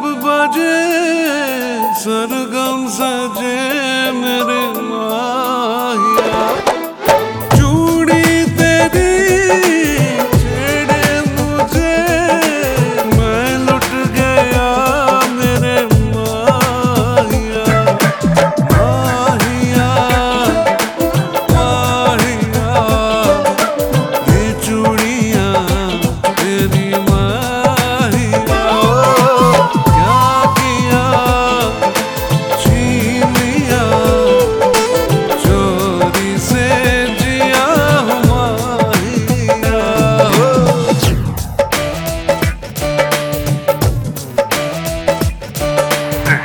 जब बजे सरगम सजे मेरे माँ।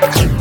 Thank you.